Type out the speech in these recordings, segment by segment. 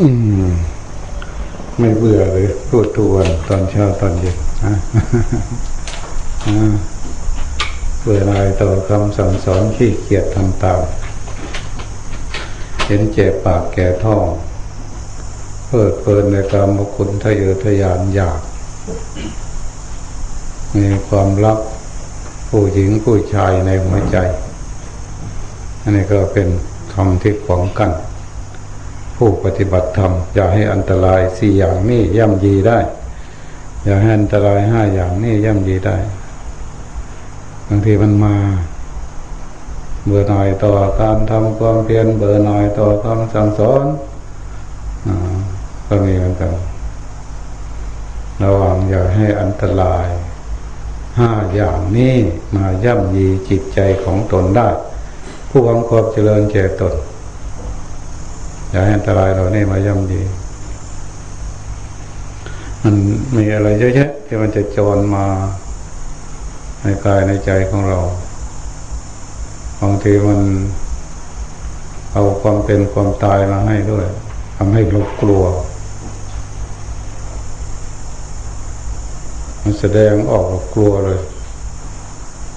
อืม ไม่เบื่อเลยพูดทุกวันตอนเช้าตอนเย็นเบื่ออะไรต่อคำสั่งสอนขี้เกียจทำตามเห็นเจ็บปากแก่ท้องเพิดเพลินในกรรมคุณทะเยอทะยานอยาก มีความรักผู้หญิงผู้ชายในหัวใจ อันนี้ก็เป็นคำที่ขวางกัน ผู้ปฏิบัติธรรม อย่าให้อันตรายสี่อย่างนี้ย่ำยีได้ อย่าให้อันตรายห้าอย่างนี้ย่ำยีได้บางทีมันมาเบื่อหน่ายต่อการทำความเพียรเบื่อหน่ายต่อคำสั่งสอนก็มีเหมือนกันระวังอย่าให้อันตรายห้าอย่างนี้มาย่ำยีจิตใจของตนได้ ผู้หวังความเจริญแก่ตน อย่าให้อันตรายเรานี่มาย่ำยีมันมีอะไรเยอะแยะที่มันจะจรมาในกายในใจของเราบางทีมันเอาความเป็นความตายมาให้ด้วยทำให้เรากลัว มันแสดงออกกลัวเลย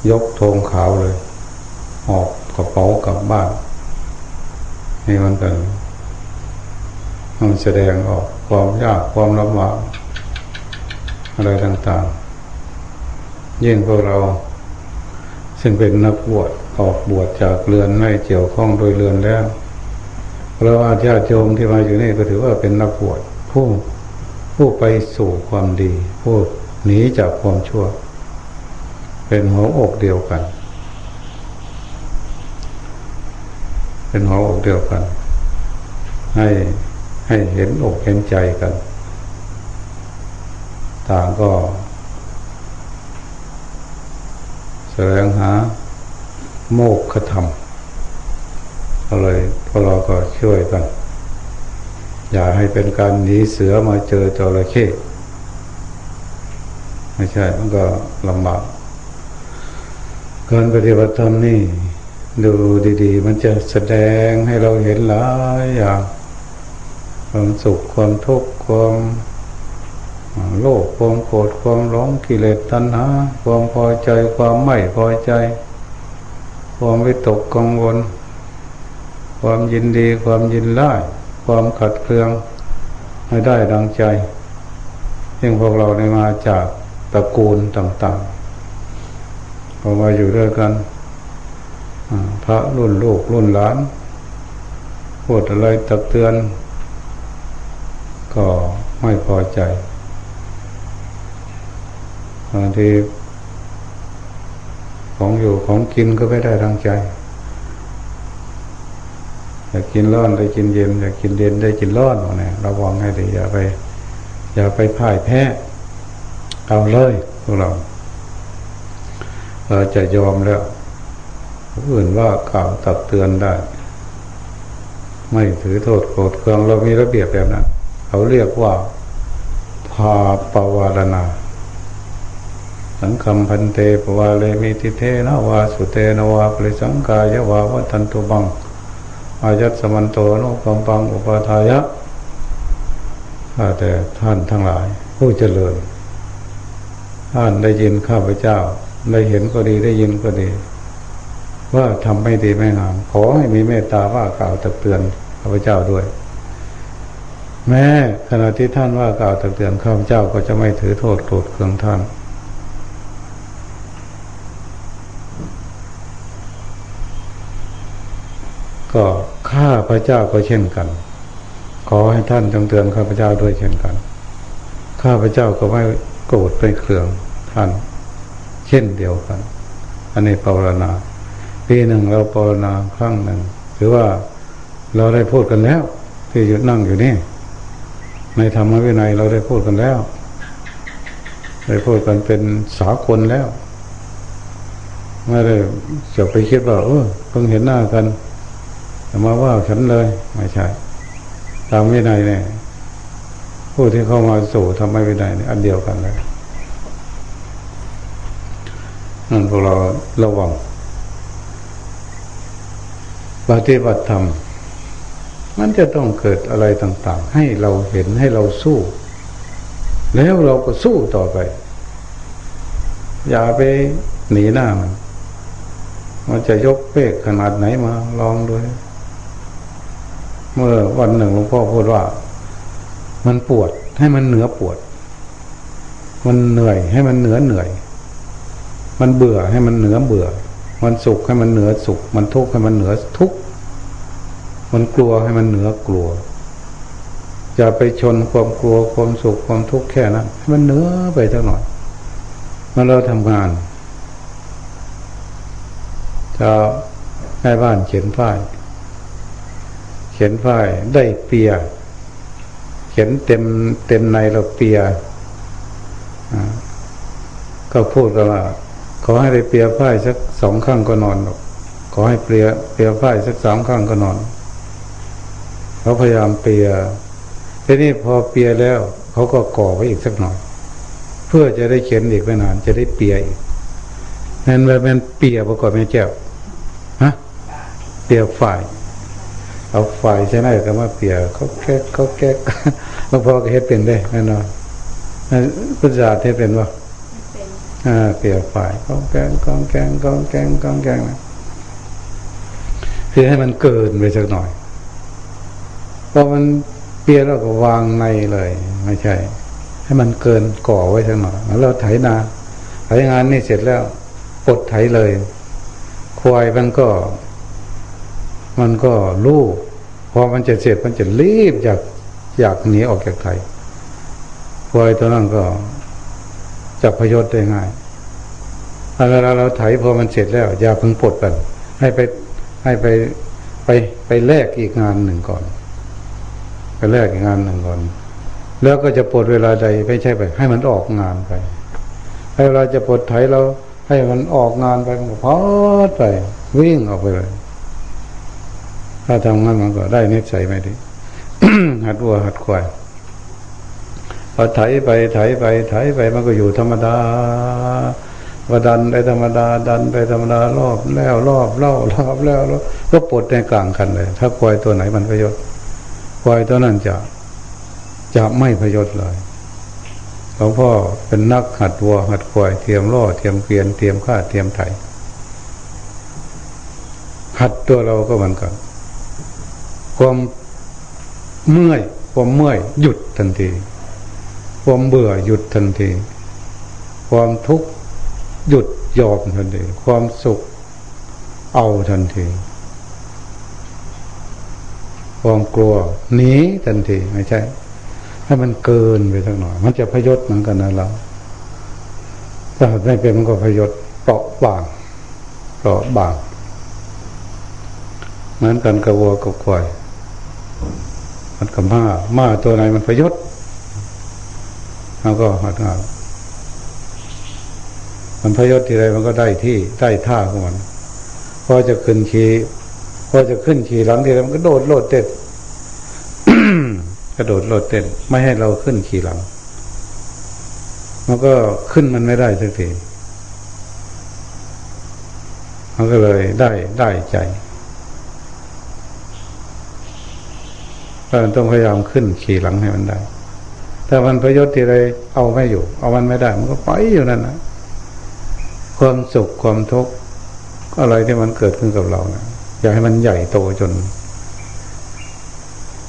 ยกธงขาวเลย ออกกระเป๋ากลับบ้านนี่มันเป็น มันแสดงออกความยากความลำบากอะไรต่างๆ ยิ่งพวกเรา ซึ่งเป็นนักบวชออกบวชจากเรือนไม่เกี่ยวข้องโดยเรือนแล้วเพราะว่าญาติโยมที่มาอยู่นี่ก็ถือว่าเป็นนักบวชผู้ผู้ไปสู่ความดี ผู้หนีจากความชั่ว เป็นหัวอกเดียวกัน เป็นหัวอกเดียวกัน ให้ ให้เห็นอกเห็นใจกัน ต่างก็แสวงหาโมกขธรรมก็เลยพวกเราก็ช่วยกัน อย่าให้เป็นการหนีเสือมาเจอจระเข้ไม่ใช่มันก็ลำบากการปฏิบัติธรรมนี่ ดูดี ๆ มันจะแสดงให้เราเห็นหลายอย่าง ความสุขความทุกข์ความโลภความโกรธความร้องกิเลสตัณหาความพอใจความไม่พอใจ ความวิตกกังวล ความยินดีความยินไล่ความขัดเคืองไม่ได้ดังใจยิ่งพวกเราได้มาจากตระกูลต่างๆพอมาอยู่ด้วยกันพระรุ่นลูกรุ่นหลานพูดอะไรตักเตือน ก็ไม่พอใจบางทีของอยู่ของกินก็ไม่ได้ดังใจ อยากกินร้อนได้กินเย็นอยากกินเย็นได้กินร้อนเนี่ยระวังให้ดีอย่าไป อย่าไปพ่ายแพ้เอาเลยพวกเรา เราจะยอมแล้วอื่นว่ากล่าวตักเตือนได้ ไม่ถือโทษโกรธเคืองเรามีระเบียบแบบนั้น เขาเรียกว่าพาปวารณาสังคมพันเตปวาเลมิติเทนวาสุเตนวาปริสังกายวาวัตันตุบัง อายัตสมันโตนุกัมปังอุปาทายะข้าแต่ท่านทั้งหลาย ผู้เจริญ ท่านได้ยินข้าพเจ้า ได้เห็นก็ดีได้ยินก็ดี ว่าทำไม่ดีไม่งาม ขอให้มีเมตตาว่ากล่าวตักเตือนข้าพเจ้าด้วย แม้ขณะที่ท่านว่ากล่าวตักเตือนข้าพเจ้าก็จะไม่ถือโทษโกรธเคืองท่านก็ข้าพระเจ้าก็เช่นกัน ขอให้ท่านจงเตือนข้าพเจ้าด้วยเช่นกัน ข้าพเจ้าก็ไม่โกรธไม่เคืองท่าน เช่นเดียวกัน อันนี้ภาวนาปีหนึ่งเราภาวนาครั้งหนึ่ง หรือว่าเราได้พูดกันแล้ว ที่อยู่นั่งอยู่นี่ ในธรรมวินัยเราได้พูดกันแล้ว ได้พูดกันเป็นสากลแล้ว ไม่ได้จะไปคิดว่า เออเพิ่งเห็นหน้ากันมาว่าฉันเลย ไม่ใช่ตามวินัยเนี่ยผู้ที่เข้ามาสู่ทำไม่ได้เนี่ยอันเดียวกันเลยนั่นพวกเราระวังปฏิบัติธรรม มันจะต้องเกิดอะไรต่างๆ ให้เราเห็นให้เราสู้ แล้วเราก็สู้ต่อไป อย่าไปหนีหน้ามัน มันจะยกเปกขนาดไหนมาลองดูเมื่อวันหนึ่งหลวงพ่อพูดว่า มันปวดให้มันเหนือปวด มันเหนื่อยให้มันเหนือเหนื่อย มันเบื่อให้มันเหนือเบื่อ มันสุขให้มันเหนือสุข มันทุกข์ให้มันเหนือทุกข์ มันกลัวให้มันเหนือกลัว อย่าไปชนความกลัวความสุขความทุกข์แค่นั้นให้มันเหนือไปสักหน่อยเมื่อเราทำงานจะให้บ้านเขียนฝ้ายเขียนฝ้ายได้เปีย เขียนเต็มเต็มในเราเปียก็พูดกันว่าขอให้ได้เปียฝ้ายสักสองข้างก็นอนหรอกขอให้เปียเปียฝ้ายสักสามข้างก็นอน เขาพยายามเปียทีนี้พอเปียแล้วเขาก็ก่อไว้อีกสักหน่อย เพื่อจะได้เขียนอีกไม่นาน จะได้เปียอีกนั่นเป็นเปียประกอบไม่แจ้วฮะเปียฝ่าย เอาฝ่ายใช่ไหมก็มาเปียเขาแค่เขาแค่หลวงพ่อก็เฮ็ดเป็นได้แน่นอนพุทธศาสนาเฮ็ดเป็นว่าอ่าเปียฝ่ายกองแกงกองแกงกองแกงกองแกงนะคือให้มันเกินไปสักหน่อยพ อมันเปียแล้วก็วางในเลย ไม่ใช่ ให้มันเกินก่อไว้สักหน่อยแล้วเราไถนาไถงานนี่เสร็จแล้วปลดไถเลย ควายมันก็ มันก็ลูกพอมันจะเสร็จมันจะรีบอยากอยากหนีออกจากไถควายตัวนั้นก็จับพยศได้ง่ายเวลาเราไถพอมันเสร็จแล้วอย่าเพิ่งปลดกันให้ไปให้ไปไปไปแลกอีกงานหนึ่งก่อน ไปแลกงานหนึ่งก่อน แล้วก็จะปลดเวลาใดไม่ใช่ไป ให้มันออกงานไปให้เวลาจะปลดไถเราให้มันออกงานไปมันก็พอดไป วิ่งออกไปเลย ถ้าทำงานมันก็ได้เน็ตใสไม่ดีหัดวัวหัดควายพอไถไปไถไปไถไปมันก็อยู่ธรรมดาก็ดันไปธรรมดา ดันไปธรรมดารอบแล้วรอบเล่ารอบแล้วแล้วก็ปลดในกลางคันเลย ถ้าควายตัวไหนมันประโยชน์ ควายตัวนั้นจะจะไม่พยศเลยหลวงพ่อเป็นนักหัดวัวหัดควายเทียมล่อเทียมเกวียนเทียมข้าเทียมไถหัดตัวเราก็เหมือนกัน ความเมื่อยความเมื่อยหยุดทันที ความเบื่อหยุดทันที ความทุกข์หยุดยอมทันที ความสุขเอาทันที ความกลัวหนีทันทีไม่ใช่ให้มันเกินไปสักหน่อย มันจะพยศเหมือนกันนะเราถ้าไม่เป็นมันก็พยศเปราะบางเปราะบาง เหมือนกันกับวัวกับควายมันกับม้าม้าตัวไหนมันพยศมันก็หัดงานมันพยศทีไรมันก็ได้ที่ได้ท่าของมันพอจะขึ้นขี่ พอจะขึ้นขี่หลังทีไรมันก็โดดโลดเต้นกระโดดโลดเต้นไม่ให้เราขึ้นขี่หลัง มันก็ขึ้นมันไม่ได้สักทีมันก็เลยได้ได้ใจเราต้องพยายามขึ้นขี่หลังให้มันได้ ถ้ามันประโยชน์ที่ไรเอาไม่อยู่ เอามันไม่ได้ มันก็ไปอยู่นั่นนะความสุขความทุกข์อะไรที่มันเกิดขึ้นกับเรานะ อยากให้มันใหญ่โตจน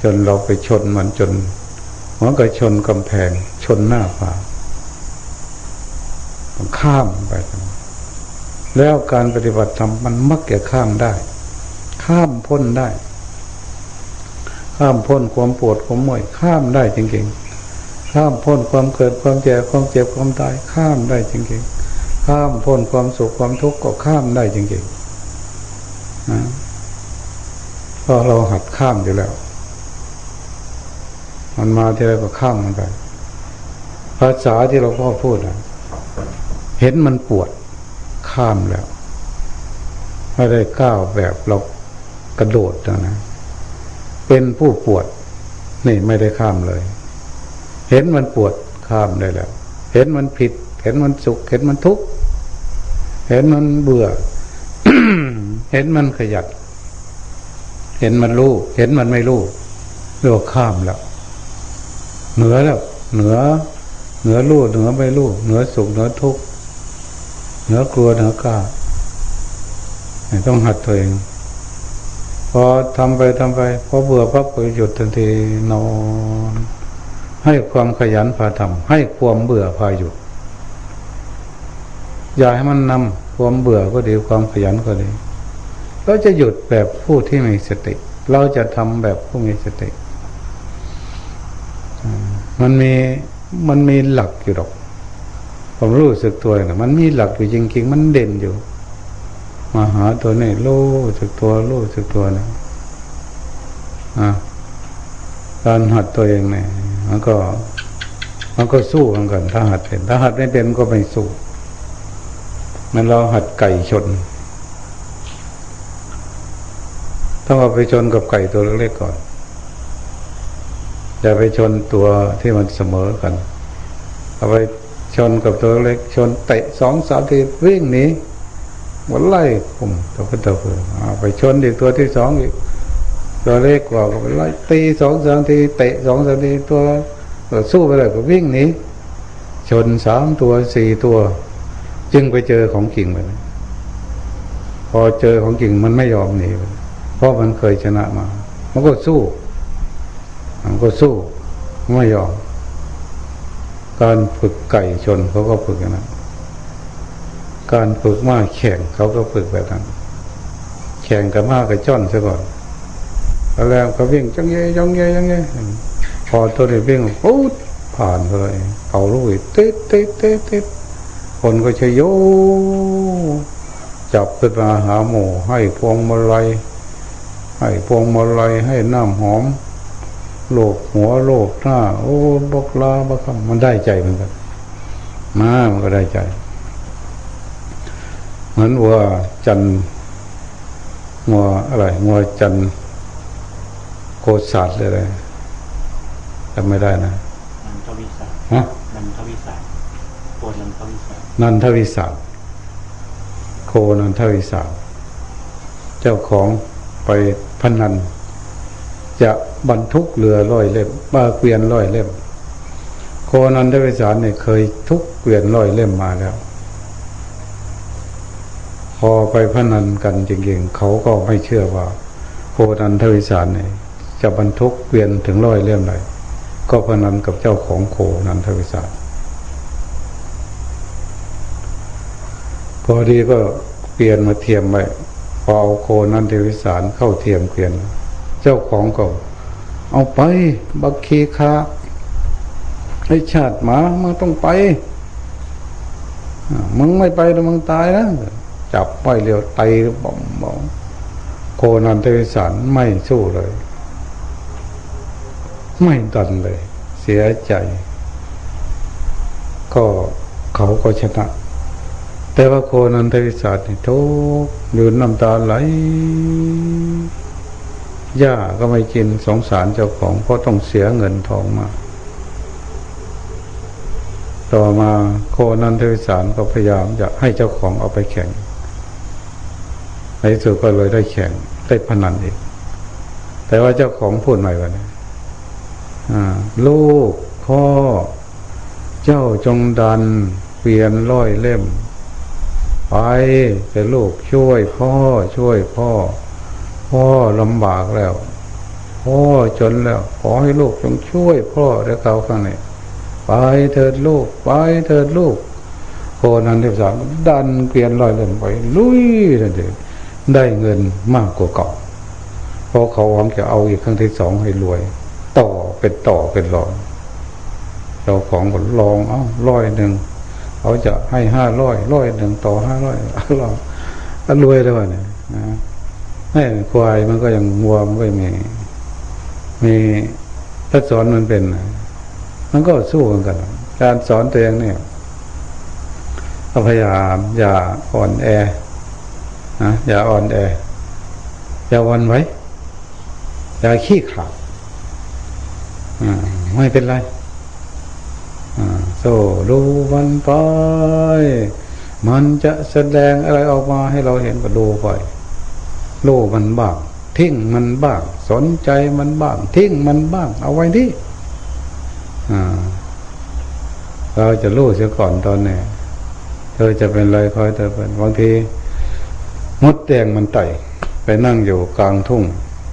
จนเราไปชนมันจนมันก็ชนกำแพงชนหน้าผามันข้ามไป แล้วการปฏิบัติธรรมมันมักจะข้ามได้ ข้ามพ้นได้ ข้ามพ้นความปวดความเมื่อยข้ามได้จริงๆ ข้ามพ้นความเกิดความแก่ความเจ็บความตายข้ามได้จริงๆ ข้ามพ้นความสุขความทุกข์ก็ข้ามได้จริงๆ เพราะเราหัดข้ามอยู่แล้ว มันมาที่ไรก็ข้ามมันไปภาษาที่เราพ่อพูดนะเห็นมันปวดข้ามแล้วไม่ได้ก้าวแบบเรากระโดดนะนะ เป็นผู้ปวด นี่ไม่ได้ข้ามเลย เห็นมันปวดข้ามได้แล้ว เห็นมันผิด เห็นมันสุข เห็นมันทุกข์ เห็นมันเบื่อ เห็นมันขยัดเห็นมันรู้ เห็นมันไม่รู้เรียกว่าข้ามแล้ว เหนือแล้ว เหนือ เหนือรู้ เหนือไม่รู้ เหนือสุข เหนือทุกข์ เหนือกลัว เหนือกล้าต้องหัดตัวเอง พอทำไปทำไป พอเบื่อปั๊บก็หยุดทันทีนอน ให้ความขยันพาทำให้ความเบื่อพาหยุดอย่าให้มันนำ ความเบื่อก็ดีความขยันก็ดีเราจะหยุดแบบผู้ที่มีสติ เราจะทำแบบผู้มีสติมันมีมันมีหลักอยู่หรอกผมรู้สึกตัวนะมันมีหลักอยู่จริงๆ มันเด่นอยู่ มาหาตัวนี้รู้สึกตัวรู้สึกตัวนะอะการหัดตัวเองเนี่ยมันก็ มันก็สู้กันกัน ถ้าหัดเป็นถ้าหัดไม่เป็นก็ไม่สู้ มันเราหัดไก่ชน ต้องเอาไปชนกับไก่ตัวเล็กๆก่อน อย่าไปชนตัวที่มันเสมอกัน เอาไปชนกับตัวเล็กชนเตะสองสามทีวิ่งหนีวันไล่ผมตัวก็ตัวเพื่อเอาไปชนอีกตัวที่สองอีกตัวเล็กกว่าก็ไปไล่ตีสองสามทีเตะสองสามทีตัวสู้ไปเลยก็วิ่งหนีชนสามตัวสี่ตัว จึงไปเจอของจริงไปพอเจอของจริงมันไม่ยอมหนีเพราะมันเคยชนะมา มันก็สู้ มันก็สู้ไม่ยอม การฝึกไก่ชนเขาก็ฝึกอย่างนั้นการฝึกม้าแข่งเขาก็ฝึกแบบนั้น แข่งกับม้ากับจ้อนซะก่อนแล้วเขาวิ่งจังเย่จังเย่จังเย่พอตัวเด็กวิ่งปุ๊บผ่านเลยเอาลูกเต๊ะเต๊ะเต๊ะเต๊ะ คนก็จะโยจับขึ้นมาหาหมูให้พวงมาลัยให้พวงมาลัยให้น้ำหอม โลกหัวโลกหน้า โอ้บกลาบกคำมันได้ใจเหมือนกันมามันก็ได้ใจ เหมือนว่าจันงัวอะไรงัวจันโกศาสเลยอะไรจำไม่ได้นะนันทวิสาฮะนันทวิสา โกนันทวิสานโคนันทวิสาเจ้าของไปพนัน จะบรรทุกเรือร้อยเล่มบาเกวียนร้อยเล่ม โคนันทวิสาเนี่ยเคยทุกเกวียนร้อยเล่มมาแล้ว พอไปพนันกันจริงๆเขาก็ไม่เชื่อว่า โคนันทวิสาเนี่ยจะบรรทุกเกวียนถึงร้อยเล่มเลยก็พนันกับเจ้าของโคนันทวิสา พอดีก็เปลี่ยนมาเทียมไปพอเอาโคนันเทวิสารเข้าเทียมเกวียน เจ้าของก็เอาไป บักคีคาไอชาติหมามึงต้องไปมึงไม่ไปแล้วมึงตายนะจับไปเร็วไตบ่มบ่มโคนันเทวิสารไม่สู้เลย ไม่ดันเลย เสียใจ ก็เขาก็ชนะ แต่ว่าโคนันเทวิสารนี่ทุกยืนน้ำตาไหลหญ้าก็ไม่กินสงสารเจ้าของ เพราะต้องเสียเงินทองมา ต่อมาโคนันเทวิสารก็พยายามจะให้เจ้าของเอาไปแข่ง ในสุดก็เลยได้แข่งได้พนันอีก แต่ว่าเจ้าของพูดใหม่ว่าลูกพ่อ เจ้าจงดันเปลี่ยนร้อยเล่ม ไปแต่ลูกช่วยพ่อช่วยพ่อ พ่อลำบากแล้ว พ่อจนแล้ว ขอให้ลูกจงช่วยพ่อและเขาข้างในไปเถิดลูก ไปเถิดลูกโคนันเทพสามดันเกลียนลอยเล่นไป ลุยนั่นเองได้เงินมากกว่าเก่าเพราะเขาหวังจะเอาอีกครั้งที่สองให้รวย ต่อเป็นต่อเป็นรอยเจ้าของก็ลองเอ้าร้อยหนึ่ง เขาจะให้ห้าร้อยร้อยหนึ่งต่อห้าร้อยเรารวยแล้วเนี่ยนะให้ควายมันก็ยังวัวมันก็มี มีถ้าสอนมันเป็น มันก็สู้กันกัน การสอนตัวเองเนี่ยพยายามอย่าอ่อนแอนะอย่าอ่อนแอ อย่าวันไว้ อย่าขี้ขลาดไม่เป็นไร โซ่ดูมันไป มันจะแสดงอะไรออกมาให้เราเห็นก็ดูไปโลมันบ้างทิ้งมันบ้าง สนใจมันบ้าง ทิ้งมันบ้าง เอาไว้ที่อ่าเราจะรู้เสียก่อนตอนนี้เธอจะเป็นอะไรคอยเธอเป็นบางทีมดแดงมันไต่ไปนั่งอยู่กลางทุ่ง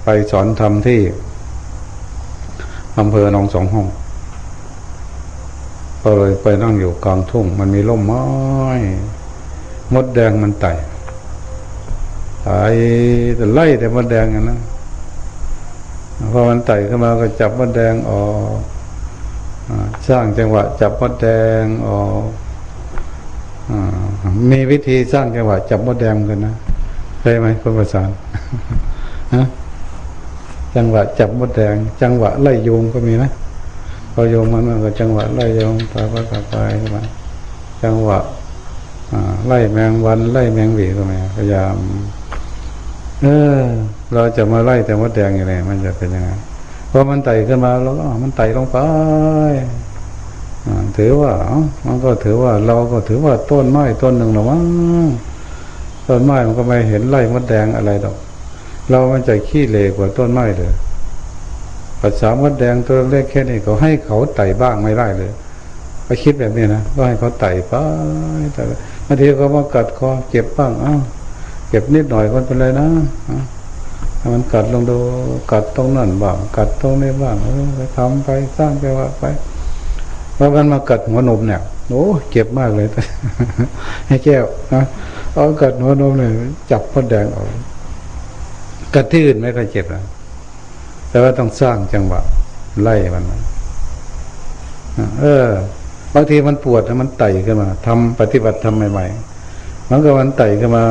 ไปสอนทำที่อำเภอหนองสองห้อง ก็เลยไปนั่งอยู่กลางทุ่ง มันมีร่มไม้มดแดงมันไต่ไต่แต่ไล่แต่มดแดงอะนะพอมันไต่ขึ้นมาก็จับมดแดงออกสร้างจังหวะ จับมดแดงออกมีวิธีสร้างจังหวะ จับมดแดงกันนะเคยไหมคุณประสานจังหวะจับมดแดง จังหวะไล่ยุงก็มีนะ พอโยงมันมันก็จังหวะไล่โยุงไปไปไปไปมาจังหวะไล่แมงวันไล่แมงหวีก็มีพยายาม เออ เราจะมาไล่แต่มดแดงอย่างไรมันจะเป็นยังไงพอมันไต่ขึ้นมาเราก็มันไต่ลงไปถือว่ามันก็ถือว่าเราก็ถือว่าต้นไม้ต้นหนึ่งหรอมั้งต้นไม้มันก็ไม่เห็นไล่มดแดงอะไรดอก เรามันใจขี้เหร่กว่าต้นไม้เลย ภาษามดแดงตัวเล็กแค่นี้ก็ให้เขาไต่บ้างไม่ได้เลยไปคิดแบบนี้นะก็ให้เขาไต่ไปแต่บางทีเขามากัดคอเจ็บบ้างอ้าวเจ็บนิดหน่อยก็เป็นไรนะอ้ามันกัดลงดูกัดตรงนั้นบ้างกัดตรงนี้บ้างเออไปทำไปสร้างไปว่าไปพอมันมากัดหัวนมเนี่ยโอ้เจ็บมากเลยให้แก้วนะเอากัดหัวนมเนี่ยจับมดแดงออกกัดที่อื่นไม่ค่อยเจ็บนะ แต่ว่าต้องสร้างจังหวะไล่มันนะเออบางทีมันปวดแล้วมันไต่ขึ้นมาทำปฏิบัติทำใหม่ๆมันก็มันไต่ขึ้นมา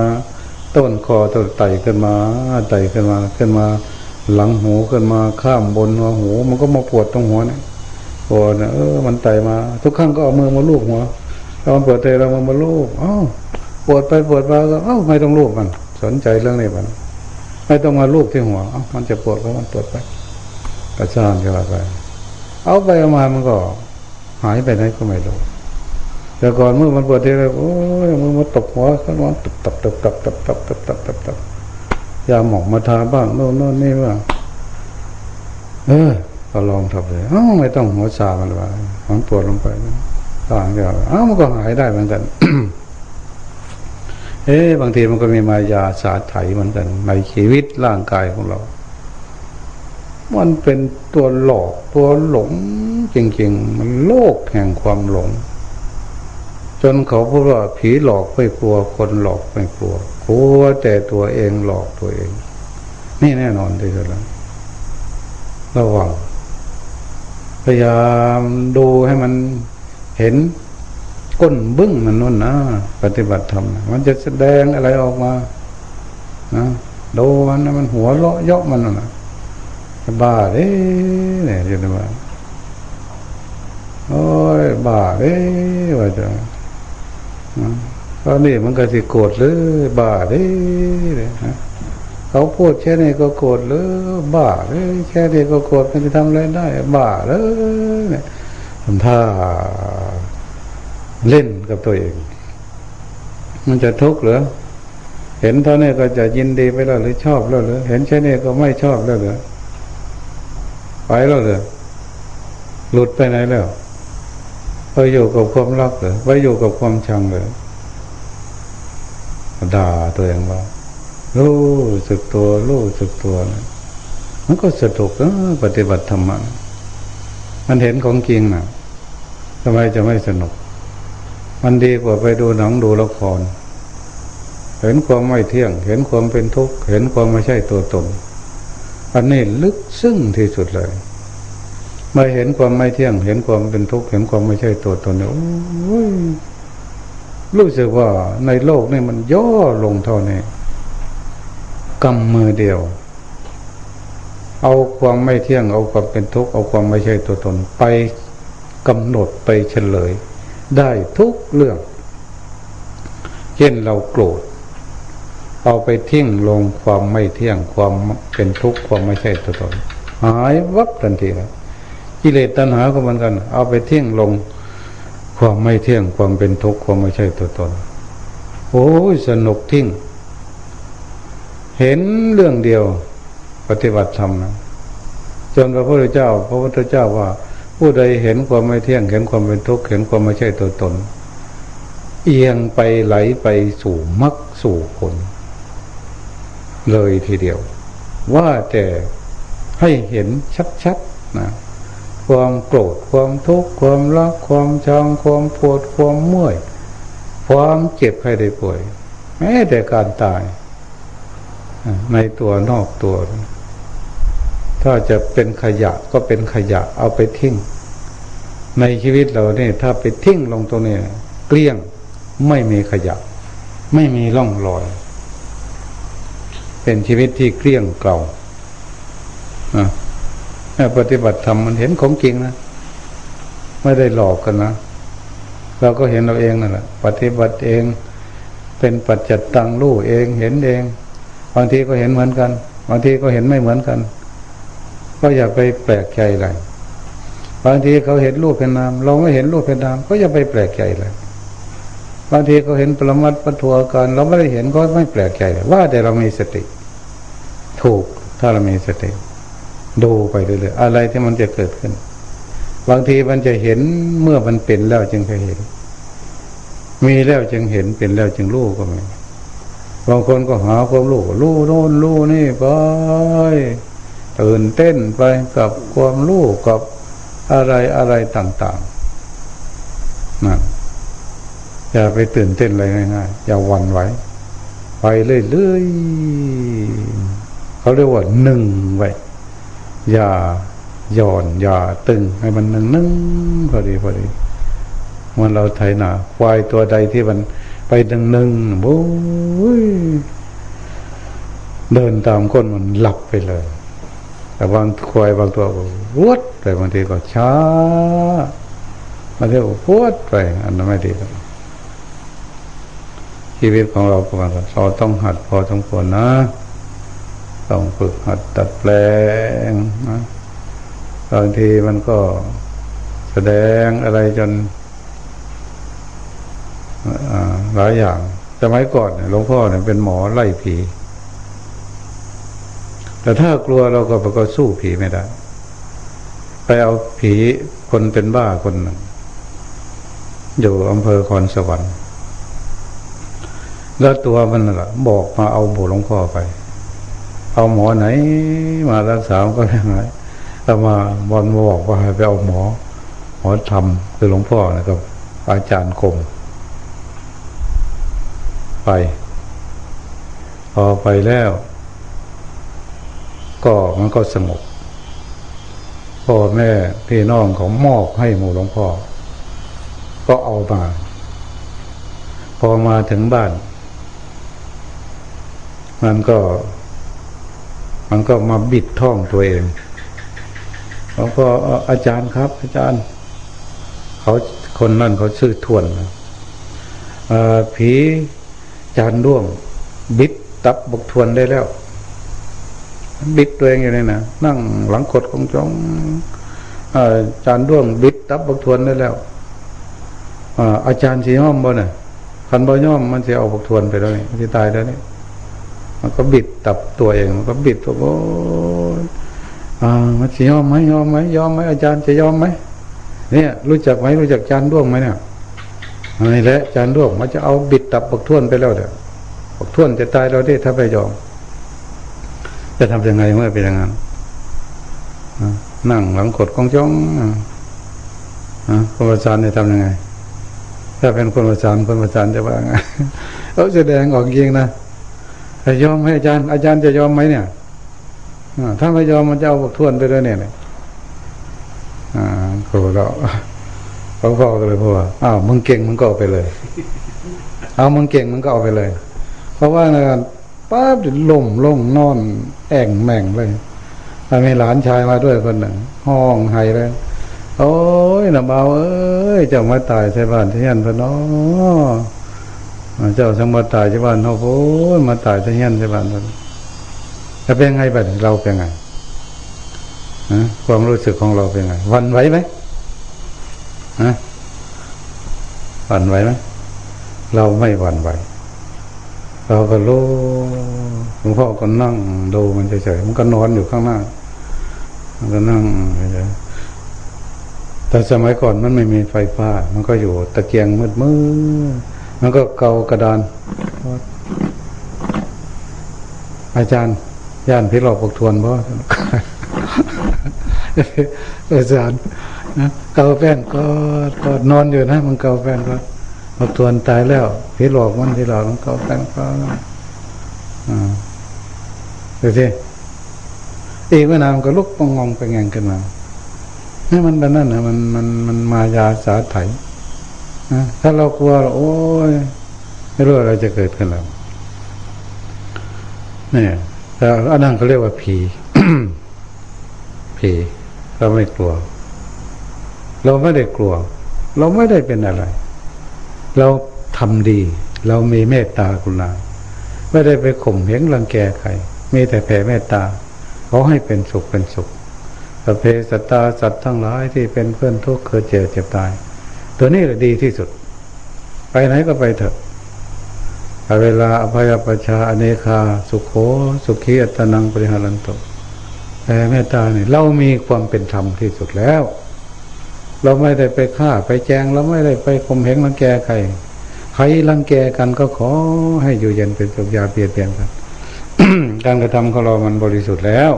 ต้นคอต้นไต่ขึ้นมาไต่ขึ้นมาขึ้นมา หลังหูขึ้นมาข้ามบนหัวหู มันก็มาปวดตรงหัวเนี่ยปวดนะเออ มันไต่มา ทุกครั้งก็เอามือมาลูบหัวเราปวดใจเรามือมาลูบอ้าวปวดไปปวดมาก็เอ้าไม่ต้องลูบมัน สนใจเรื่องนี้มันไม่ต้องมาลูบที่หัวอ้ามันจะปวดก็มันปวดไป กระช่าก็ว่าไป เอาไปเอามามันก็ หายไปไหนก็ไม่รู้แต่ก่อนเมื่อมันปวดทีไรโอ้ยมือมาตบหัวขึ้นมาตบตบตบตบตบตบตบตบตบตบยาหมองมาทาบ้างโน่นโน่นนี่บ้างเออก็ลองทำเลยอ้าไม่ต้องหัวชามันว่ามันปวดลงไปต่างเดียวอ้าวมันก็หายได้เหมือนกัน เอ๊บางทีมันก็มีมายาสาไถเหมือนกัน ในชีวิตร่างกายของเรา มันเป็นตัวหลอกตัวหลงจริงๆ มันโลกแห่งความหลง จนเขาพูดว่าผีหลอกไม่กลัว คนหลอกไม่กลัวกลัวแต่ตัวเองหลอกตัวเอง นี่แน่นอนที่สุดแล้วระวังพยายามดูให้มันเห็นก้นบึ้งมันนู่นนะปฏิบัติธรรมมันจะแสดงอะไรออกมานะดูมันนะมันหัวเลาะเยาะมันน่ะ บ้าเด้เนี่ยอยู่ในบ้าโอ้ยบ้าเด้ว่าจะตอนนี้มันก็สิโกรธหรือบ้าเด้เนี่ยเขาพูดแค่นี้ก็โกรธหรือบ้าหรือแค่นี้ก็โกรธมันจะทำอะไรได้ บ้าหรือเนี่ยทำท่าเล่นกับตัวเอง มันจะทุกข์หรือเห็นเท่านี้ก็จะยินดีไปแล้วหรือชอบแล้วหรือเห็นแค่นี้ก็ไม่ชอบแล้วหรือ ไปแล้วเหรอหลุดไปไหนแล้วไปอยู่กับความรักเหรอไปอยู่กับความชังเหรอด่าตัวเองว่ารู้สึกตัวรู้สึกตัวนะมันก็สะดุกนะปฏิบัติธรรมะมันเห็นของจริงนะทำไมจะไม่สนุก มันดีกว่าไปดูหนังดูละคร เห็นความไม่เที่ยง เห็นความเป็นทุกข์ เห็นความไม่ใช่ตัวตน อันนี้ลึกซึ้งที่สุดเลยมาเห็นความไม่เที่ยง เห็นความเป็นทุกข์เห็นความไม่ใช่ตัวตนเนี่ยโอ้ยรู้สึกว่าในโลกนี่มันย่อลงเท่านี้กำมือเดียว เอาความไม่เที่ยง เอาความเป็นทุกข์เอาความไม่ใช่ตัวตน ไปกำหนดไปเฉลย ได้ทุกเรื่อง เช่นเราโกรธ เอาไปทิ้งลงความไม่เที่ยงความเป็นทุกข์ความไม่ใช่ตัวตนหายวับทันทีแล้วกิเลสตัณหาก็เหมือนกัน เอาไปทิ้งลงความไม่เที่ยงความเป็นทุกข์ความไม่ใช่ตัวตนโอ้ยสนุกทิ้งเห็นเรื่องเดียวปฏิบัติธรรมนะจนพระพุทธเจ้า พระพุทธเจ้าว่า ผู้ใดเห็นความไม่เที่ยง เห็นความเป็นทุกข์เห็นความไม่ใช่ตัวตน เอียงไปไหลไปสู่มรรคสู่ผล เลยทีเดียว ว่าแต่ให้เห็นชัดๆนะความโกรธความทุกข์ความรักความชังความปวดความเมื่อยความเจ็บใครได้ป่วย แม้แต่การตาย ในตัวนอกตัว ถ้าจะเป็นขยะก็เป็นขยะเอาไปทิ้ง ในชีวิตเราเนี่ยถ้าไปทิ้งลงตรงนี้เกลี้ยงไม่มีขยะ ไม่มีร่องรอย เป็นชีวิตที่เกลี้ยงเกลาปฏิบัติธรรมมันเห็นของจริงนะ ไม่ได้หลอกกันนะ เราก็เห็นเราเองนั่นแหละปฏิบัติเอง เป็นปัจจัตตังรู้เองเห็นเอง บางทีก็เห็นเหมือนกัน บางทีก็เห็นไม่เหมือนกัน ก็อย่าไปแปลกใจอะไรบางทีเขาเห็นรูปเป็นนาม เราไม่เห็นรูปเป็นนาม ก็อย่าไปแปลกใจเลย บางทีเขาเห็นปรมัตปัทวการเราไม่ได้เห็นก็ไม่แปลกใจเลยว่าแต่เรามีสติ ถูกถ้าเรามีสติ ดูไปเรื่อยๆอะไรที่มันจะเกิดขึ้น บางทีมันจะเห็นเมื่อมันเป็นแล้วจึงจะเห็น มีแล้วจึงเห็นเป็นแล้วจึงรู้ก็มีบางคนก็หาความรู้รู้โน่นรู้นี่ไปตื่นเต้นไปกับความรู้กับอะไรอะไรต่างๆนั่น อย่าไปตื่นเต้นอะไรง่ายๆอย่าหวั่นไหวไปเรื่อยๆเขาเรียกว่าหนึ่งไว้อย่าหย่อนอย่าตึงให้มันนึ่งนึ่งพอดีพอดีมันเราไถนาควายตัวใดที่มันไปดึงหนึ่งโอ้ยเดินตามคนมันหลับไปเลย แต่บางควายบางตัววดแต่บางทีก็ช้าบางทีก็วดไปอันนั้นไม่ดี ชีวิตของเราประมาณเราต้องหัดพอสมควรนะ ต้องฝึกหัดตัดแปลงนะบางทีมันก็แสดงอะไรจนหลายอย่างสมัยก่อนหลวงพ่อเนี่ยเป็นหมอไล่ผี แต่ถ้ากลัวเราก็ก็สู้ผีไม่ได้ ไปเอาผีคนเป็นบ้าคนหนึ่งอยู่อำเภอคอนสวรรค์ แล้วตัวมันน่ะ บอกมาเอาบุหลวงพ่อไป เอาหมอไหน มารักษาก็ไม่หายแต่มาบอลมาบอกว่าให้ไปเอาหมอ หมอทำคือหลวงพ่อนะครับ อาจารย์คมไป พอไปแล้ว ก็มันก็สงบพ่อแม่พี่น้องของมอบให้หมู่หลวงพ่อ ก็เอามา พอมาถึงบ้าน มันก็ มันก็มาบิดท้องตัวเองแล้วก็อาจารย์ครับ อาจารย์ เขาคนนั่นเขาชื่อทวนผีจานด้วง บิดตับบกทวนได้แล้ว บิดตัวเองอยู่นี่นะนั่งหลังกดของจองอาจารย์ด้วง บิดตับบกทวนได้แล้วอาจารย์สีย่อมบ่เนี่ยคันบ่ย่อมมันจะเอาบกทวนไปแล้วนี่มันจะตายแล้วนี่ มันก็บิดตับตัวเองมันก็บิดตัวโอ้อ่ามันจะยอมไหมยอมไหมยอมไหมอาจารย์จะยอมไหมเนี่ย รู้จักไหมรู้จักอาจารย์ด้วงไหมเนี่ยนี่แหละอาจารย์ด้วงมันจะเอาบิดตับบักท่วนไปแล้วเดี๋ยวบักท่วนจะตายเราได้ถ้าไปยอม จะทำยังไงเมื่อเป็นอย่างนั้นนั่งหลังกดกองจ้องคนประสานจะทำยังไง ถ้าเป็นคนประสานคนประสานจะว่าไงเขาแสดงออกยิงนะ จะยอมให้อาจารย์ อาจารย์จะยอมไหมเนี่ยถ้าไม่ยอมมันจะเอาบกทวนไปด้วยเนี่ยอ่าโหเราเขาพอก็เลยพูดว่าอ้าวมึงเก่งมึงก็เอาไปเลย เอามึงเก่งมึงก็เอาไปเลย เพราะว่านะป้าล่มล่งนอน แอ่งแม่งเลยมีหลานชายมาด้วยคนหนึ่งห้องไห้เลยโอ้ยนะเบาเอ้ยจะมาตายใช่บ้านที่ยันพะน้อ เจ้าสังมาตายที่บ้านเขาโอ้มาตายที่ยันที่บ้านจะเป็นไงบ้างเราเป็นไงความรู้สึกของเราเป็นไงวันไหวไหมฮะวันไหวไหมเราไม่วันไหวเราก็รู้หลวงพ่อก็นั่งดูมันเฉยๆมันก็นอนอยู่ข้างหน้า มันก็นั่งเฉยแต่สมัยก่อนมันไม่มีไฟฟ้า มันก็อยู่ตะเกียงมืดมืด มันก็เกากระดานอาจารย์ย่านพิรอบกทวนเพราะอาจารย์นะเกาแป้นก็ก็นอนอยู่นะ มันเกาแป้นก็ปกทวนตายแล้วพิหลอกมันพิหลอกมันเกาแป้นก็อ่าเดูสิอีกไม่นานก็ลุกปองงองไปแงงขึ้นมานี่มันเป็นนั่นนะมันมันมันมายาสาไถ ถ้าเรากลัวโอ้ยไม่รู้อะไรจะเกิดขึ้นแล้วเนี่ยแต่อันนั้นเขาเรียกว่าผีผีเราไม่กลัว เราไม่ได้กลัว เราไม่ได้เป็นอะไร เราทำดี เรามีเมตตากรุณาไม่ได้ไปข่มเหงรังแกใครมีแต่แผ่เมตตาเขาให้เป็นสุขเป็นสุขสพเพสตาสัตว์ทั้งหลายที่เป็นเพื่อนทุกข์เกิดเจ็บเจ็บตาย ตัวนี้แหละดีที่สุด ไปไหนก็ไปเถอะเวลาอภัยปชาอเนคา สุขโขสุขีอัตนังปริหารันโตแผ่เมตตาเนี่ยเรามีความเป็นธรรมที่สุดแล้ว เราไม่ได้ไปฆ่าไปแจงเราไม่ได้ไปข่มเหงรังแกใคร ใครรังแกกันก็ขอให้อยู่เย็นเป็นสุขยาเปลี่ยนเปลี่ยนกันการกระทำของเรามันบริสุทธิ์แล้ว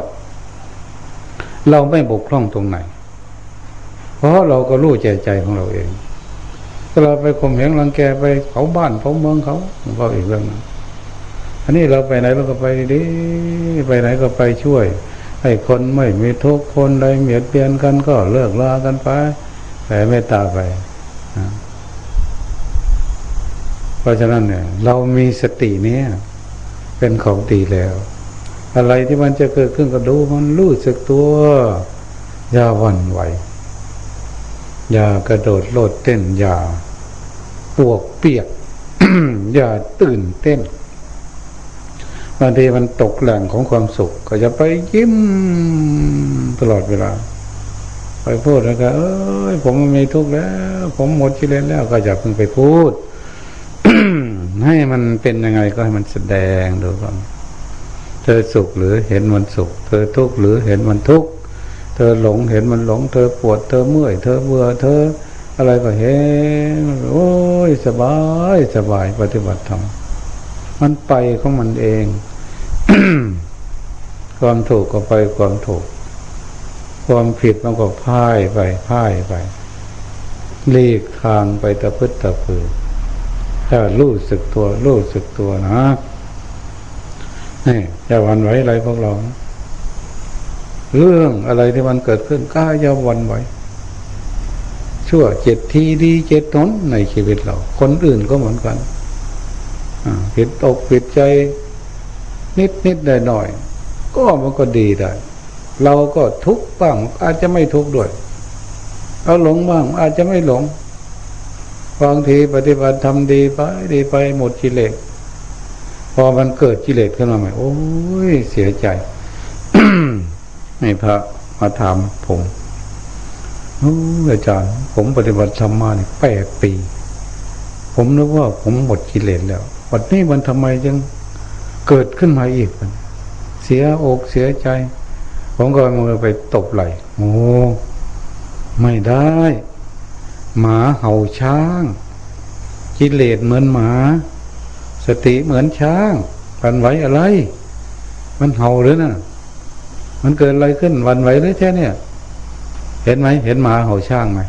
เราไม่บกพร่องตรงไหน เพราะเราก็รู้ใจใจของเราเอง ถ้าเราไปข่มเหงรังแกไปเผาบ้านเผาเมืองเขาก็อีกเรื่องนึงอันนี้เราไปไหนเราก็ไปดีไปไหนก็ไปช่วย ให้คนไม่มีทุกคนใดเมียดเปลี่ยนกันก็เลิกลากันไปแต่เมตตาไปเพราะฉะนั้นเนี่ย เรามีสติเนี้ยเป็นของดีแล้ว อะไรที่มันจะเกิดขึ้นก็ดูมันรู้สึกตัว อย่าหวั่นไหว อย่ากระโดดโลดเต้นอย่า ปวกเปียก อย่าตื่นเต้นบางทีมันตกแหล่งของความสุข ก็จะไปยิ้มตลอดเวลา ไปพูดแล้วก็ เอ้ย ผมไม่ทุกข์แล้ว ผมหมดกิเลสแล้ว ก็อย่าเพิ่งไปพูด ให้มันเป็นยังไงก็ให้มันแสดงดูก่อนเธอสุขหรือเห็นมันสุข เธอทุกข์หรือเห็นมันทุกข์ เธอหลงเห็นมันหลง เธอปวด เธอเมื่อย เธอเบื่อ เธอ อะไรก็เห็นโอ้ยสบายสบายปฏิบัติธรรมมันไปของมันเอง ความถูกก็ไปความถูก ความผิดมันก็พ่ายไปพ่ายไปลีกทางไปตะพึดตะพือถ้ารู้สึกตัวรู้สึกตัวนะนี่อย่าวันไหวอะไรพวกเรา เรื่องอะไรที่มันเกิดขึ้นก็อย่าวันไหว ชั่วเจ็ดทีดีเจ็ดทนในชีวิตเรา คนอื่นก็เหมือนกันผิดอกผิดใจ นิดนิดหน่อยหน่อย ก็มันก็ดีได้ เราก็ทุกข์บ้าง อาจจะไม่ทุกข์ด้วย เอาหลงบ้าง อาจจะไม่หลงบางทีปฏิบัติทำดีไปดีไปหมดกิเลสพอมันเกิดกิเลสขึ้นมาใหม่โอ้ยเสียใจให้พระมาถามผม อาจารย์ ผมปฏิบัติธรรมมาเนี่แปดปี ผมนึกว่าผมหมดกิเลสแล้ววันนี้มันทำไมยังเกิดขึ้นมาอีก เสียอกเสียใจ ผมก็มือไปตบไหลโอ้ไม่ได้ หมาเห่าช้าง กิเลสเหมือนหมา สติเหมือนช้างวันไหวอะไร มันเห่าหรือนะ่ะมันเกิดอะไรขึ้นวันไหวหรือแค่เนี่ย เห็นไหมเห็นหมาเห่าช้างไหม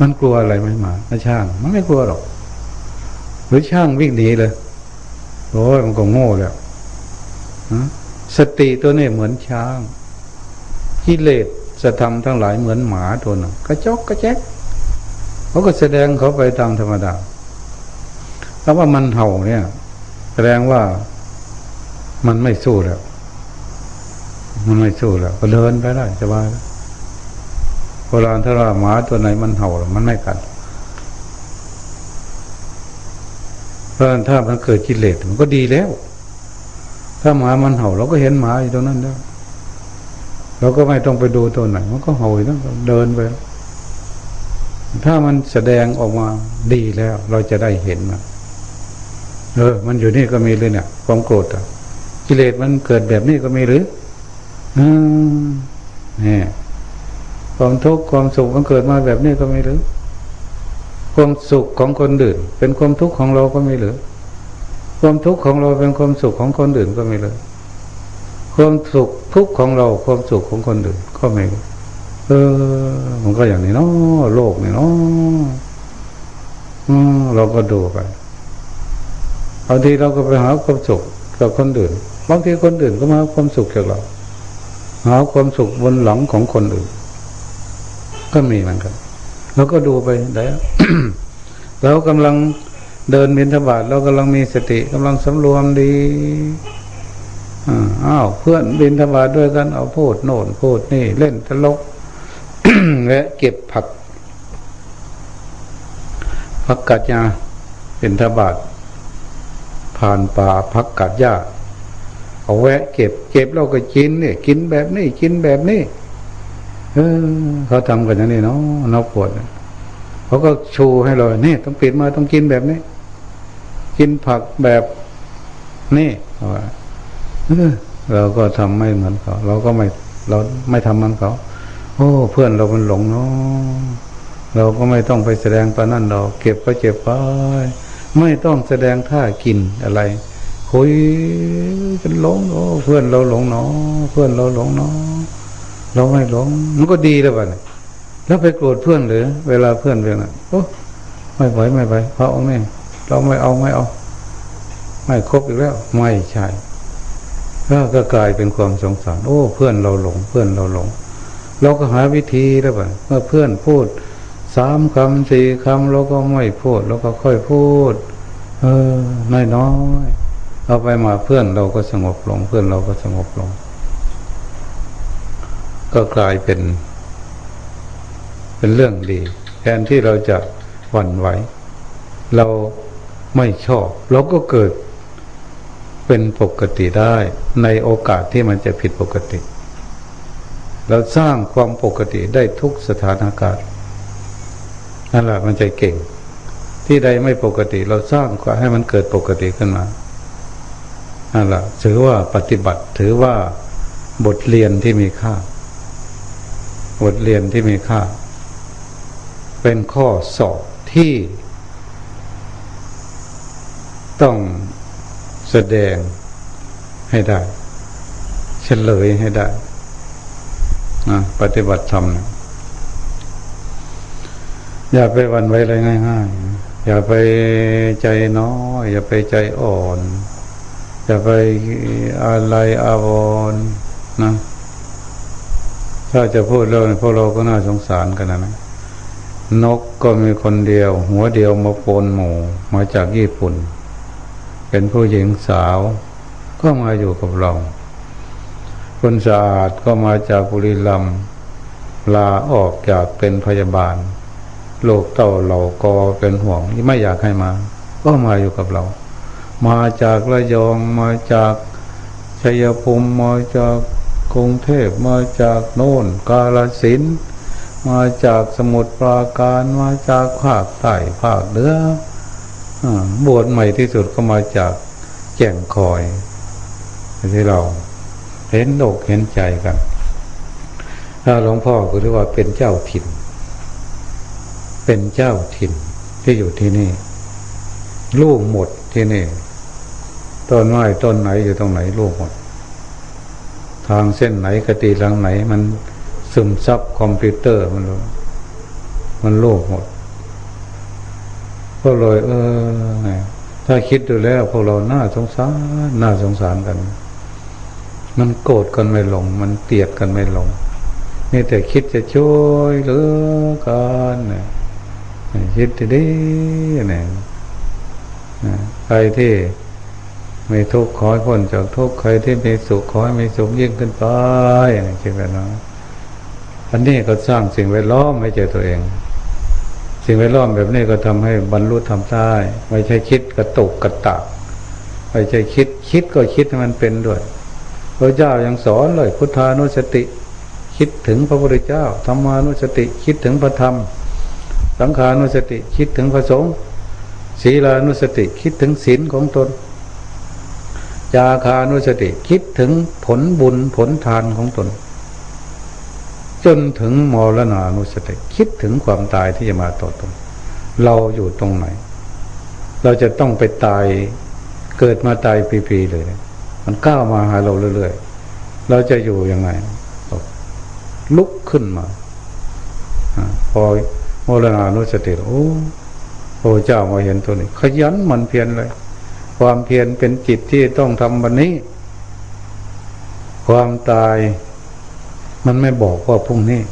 มันกลัวอะไรไหมหมาไม่ช้าง มันไม่กลัวหรอก หรือช้างวิ่งหนีเลยโอ้ยมันก็โง่แล้วสติตัวนี้เหมือนช้างกิเลสจะทำทั้งหลายเหมือนหมาตัวหนึ่งกระจอกกระแจ๊กเขาก็แสดงเขาไปตามธรรมดาถ้าว่ามันเห่าเนี่ย แสดงว่ามันไม่สู้แล้ว มันไม่สู้แล้วก็เดินไปได้สบาย โบราณถ้าว่าหมาตัวไหนมันเห่าหรือมันไม่กัดเพราะถ้ามันเกิดกิเลสมันก็ดีแล้ว ถ้าหมามันเห่าเราก็เห็นหมาอยู่ตรงนั้นแล้วเราก็ไม่ต้องไปดูตัวไหน มันก็เห่าอยู่นั่นเดินไป ถ้ามันแสดงออกมาดีแล้ว เราจะได้เห็นมันเออ มันอยู่นี่ก็มีเลยเนี่ยความโกรธอะกิเลสมันเกิดแบบนี้ก็มีหรืออืมเนี่ย ความทุกข์ความสุขมันเกิดมาแบบนี้ก็ไมีหรือความสุขของคนอื่น เป็นความทุกข์ของเราก็ไมีหรือความทุกข์ของเราเป็นความสุขของคนอื่นก็ไมีหรือความสุขทุกข์ของเราความสุขของคนอื่นก็ไมีเออ มันก็อย่างนี้เนาะโลกนี่เนาะอืมเราก็ดูไปบางทีเราก็ไปหาความสุขกับคนอื่นบางทีคนอื่นก็มาความสุขจากเราหาความสุขบนหลังของคนอื่น ก็มีเหมือนกันเราก็ดูไปได้เรากำลังเดินบินทบาทเรากำลังมีสติกำลังสำรวมดีอ้าวเพื่อนบินทบาทด้วยกันเอาพูดโน่นพูดนี่เล่นตลกและเก็บผักผักกัดยาเป็นทบาทผ่านป่าพักกัดหญ้าเอาแวะ เก็บ เก็บเราก็กินเนี่ยกินแบบนี้กินแบบนี้ เออเขาทำกันอย่างนี้เนาะนกปวดเขาก็ชูให้เราเนี่ยต้องปิดมาต้องกินแบบนี้ กินผักแบบนี่ว่าเราก็ทำไม่เหมือนเขาเราก็ไม่เราไม่ทำเหมือนเขาโอ้เพื่อนเรามันหลงเนาะเราก็ไม่ต้องไปแสดงปานั่นเราเก็บก็เจ็บไปไม่ต้องแสดงท่ากินอะไรคุยกันหลงโอ้เพื่อนเราหลงเนาะเพื่อนเราหลงเนาะ เราไม่หลงมันก็ดีแล้วบ้านี่แล้วไปโกรธเพื่อนหรือ เวลาเพื่อนเรื่องนั้นโอ้ไม่ไหวไม่ไหวเพราะเอาไม่เราไม่เอาไม่เอา ไม่ครบอีกแล้ว ไม่ใช่ก็กลายเป็นความสงสาร โอ้ เพื่อนเราหลง เพื่อนเราหลง เราก็หาวิธีแล้วบ้าเมื่อเพื่อนพูดสามคำสี่คำเราก็ไม่พูดเราก็ค่อยพูด เออน้อยน้อยเอาไปมาเพื่อนเราก็สงบลง เพื่อนเราก็สงบลง ก็กลายเป็น เป็นเรื่องดี แทนที่เราจะหวั่นไหว เราไม่ชอบ เราก็เกิดเป็นปกติได้ในโอกาสที่มันจะผิดปกติ เราสร้างความปกติได้ทุกสถานการณ์นั่นแหละมันใจเก่ง ที่ใดไม่ปกติ เราสร้างก็ให้มันเกิดปกติขึ้นมานั่นแหละถือว่าปฏิบัติถือว่าบทเรียนที่มีค่า บทเรียนที่มีค่า เป็นข้อสอบที่ ต้องแสดงให้ได้ เฉลยให้ได้นะปฏิบัติธรรมนะอย่าไปวันไว้เลยง่ายๆ อย่าไปใจน้อย อย่าไปใจอ่อน อย่าไปอะไรอาวรนะ ถ้าจะพูดเรื่องพวกเราก็น่าสงสารกันนะ นกก็มีคนเดียว หัวเดียวมาปนหมู่มาจากญี่ปุ่น เป็นผู้หญิงสาว ก็มาอยู่กับเรา คนสะอาดก็มาจากบุรีรัมลาออกจากเป็นพยาบาลโลกเต่าเหล่าก็เป็นห่วงไม่อยากให้มา ก็มาอยู่กับเรา มาจากระยองมาจากชัยภูมิมาจาก กรุงเทพมาจากโน่นกาลสินมาจากสมุทรปราการมาจากภาคใต้ภาคเหนือบวชใหม่ที่สุดก็มาจากแก่งคอยที่เราเห็นอกเห็นใจกันถ้าหลวงพ่อก็เรียกว่าเป็นเจ้าถิ่น เป็นเจ้าถิ่นที่อยู่ที่นี่ลูกหมดที่นี่ต้นไม้ต้นไหนอยู่ตรงไหนลูกหมด ทางเส้นไหนกติทางไหน มันซึมซับคอมพิวเตอร์มันมันโลกหมดก็เลย เออถ้าคิดดูแล้ว พวกเราหน่าสงสารหน่าสงสารกัน มันโกรธกันไม่ลง มันเตียดกันไม่ลงนี่แต่คิดจะช่วยเหลือกันนี่คิดดีๆนี่ใครที่ ไม่ทุกข์ขอให้พ้นจากทุกข์ใครที่มีสุขขอให้มีสุขยิ่งขึ้นไปคิดแบบนั้นอันนี้ก็สร้างสิ่งแวดล้อมให้เจอตัวเอง สิ่งแวดล้อมแบบนี้ก็ทำให้บรรลุทำได้ไม่ใช่คิดกระตุกกระตักไม่ใช่คิดคิดก็คิดให้มันเป็นด้วยพระเจ้ายังสอนเลยพุทธานุสติ คิดถึงพระพุทธเจ้าธรรมานุสติ คิดถึงพระธรรม สังขานุสติคิดถึงพระสงฆ์ศีลานุสติคิดถึงศีลของตน จาคานุสติคิดถึงผลบุญผลทานของตน จนถึงมรณานุสติคิดถึงความตายที่จะมาต่อตน เราอยู่ตรงไหน เราจะต้องไปตายเกิดมาตายปีๆเลย มันก้าวมาหาเราเรื่อยๆ เราจะอยู่ยังไงลุกขึ้นมาอพอมรณานุสติโอ้พระเจ้ามาเห็นตัวนี้ ขยันมันเพียรเลย ความเพียรเป็นจิตที่ต้องทำวันนี้ ความตายมันไม่บอกว่าพรุ่งนี้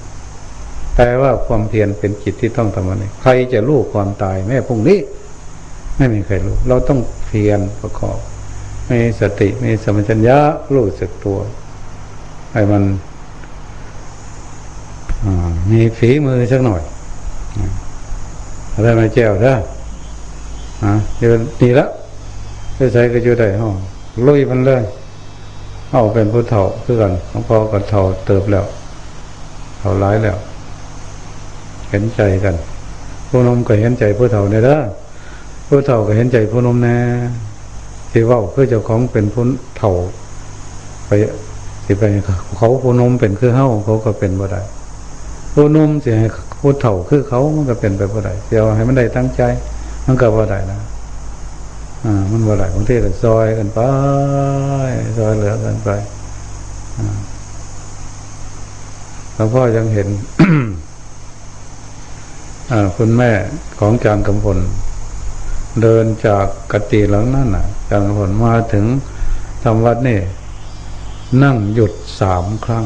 แต่ว่าความเพียรเป็นจิตที่ต้องทำวันนี้ ใครจะรู้ความตายแม่พรุ่งนี้ ไม่มีใครรู้ เราต้องเพียรประกอบมีสติมีสมัชัญญะรู้สึกตัวให้มันมีฝีมือสักหน่อยอะไรมาแจ้วได้ฮะเดี๋ยวดีและไป ใช้ก็อยู่ได้ห้องลุยมันเลยเอาเป็นผู้เฒ่าคือกันหลวงพ่อก็เฒ่าเติบแล้วเฒ่าร้ายแล้ว เห็นใจกัน ผู้นมก็เห็นใจผู้เฒ่าเนี่ยละผู้เฒ่าก็เห็นใจผู้นมแน่ที่ว่าคือเจ้าของเป็นผู้เฒ่า ไปสิไปเขาผู้นมเป็นคือเฮ้าเขาก็เป็นบ่ได้ผู้นมเสียผู้เฒ่าคือเขามันก็เป็นไปบ่ได้เสียวให้มันได้ตั้งใจ มันก็บ่ได้นะ มันบ่ได้บางทีก็ซอยกันไปซอยเหลือกันไปหลวงพ่อยังเห็นคุณแม่ของจางกำพล เดินจากกติหลังนั่นน่ะ จางกำพลมาถึงทำวัดนี่ นั่งหยุดสามครั้ง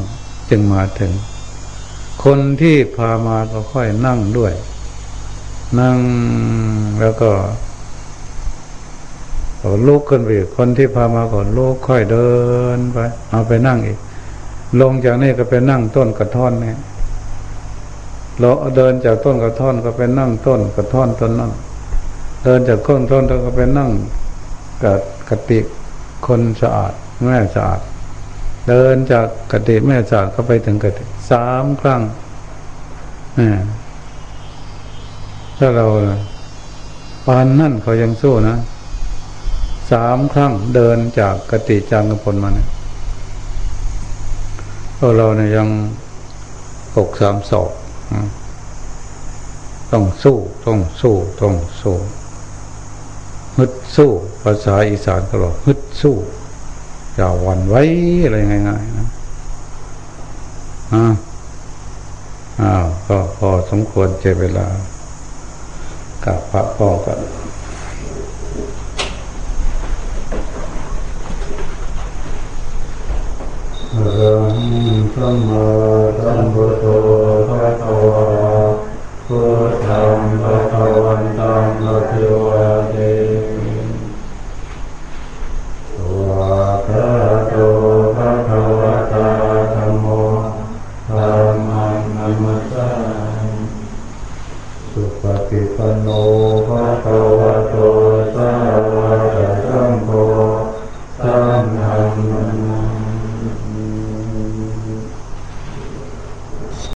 จึงมาถึง คนที่พามาก็ค่อยนั่งด้วย นั่งแล้วก็ ลุกขึ้นไปคนที่พามาก่อนลุกค่อยเดินไป เอาไปนั่งอีก ลงจากนี้ก็ไปนั่งต้นกระท่อนเนี่ยเราเดินจากต้นกระท่อนก็ไปนั่งต้นกระท่อนต้นนั้นเดินจากต้นต้นก็ไปนั่งกับกติคนสะอาดแม่สะอาด เดินจากกติแม่สะอาดก็ไปถึงกติสามครั้งถ้าเราปานนั่นเขายังสู้นะ สามครั้งเดินจากกติจางกพลมาเนี่ยเราเราเนี่ยยังหกสามศอกต้องสู้ต้องสู้ต้องสู้ฮึดสู้ ภาษาอีสานก็บอกฮึดสู้อย่าหวั่นไว้อะไรง่ายๆนะอ่าอ้าวก็พอสมควรเจเวลากับพระพ่อกัน รังสัมมาสัมพุทโธพระตวพุทธังพระวันตัง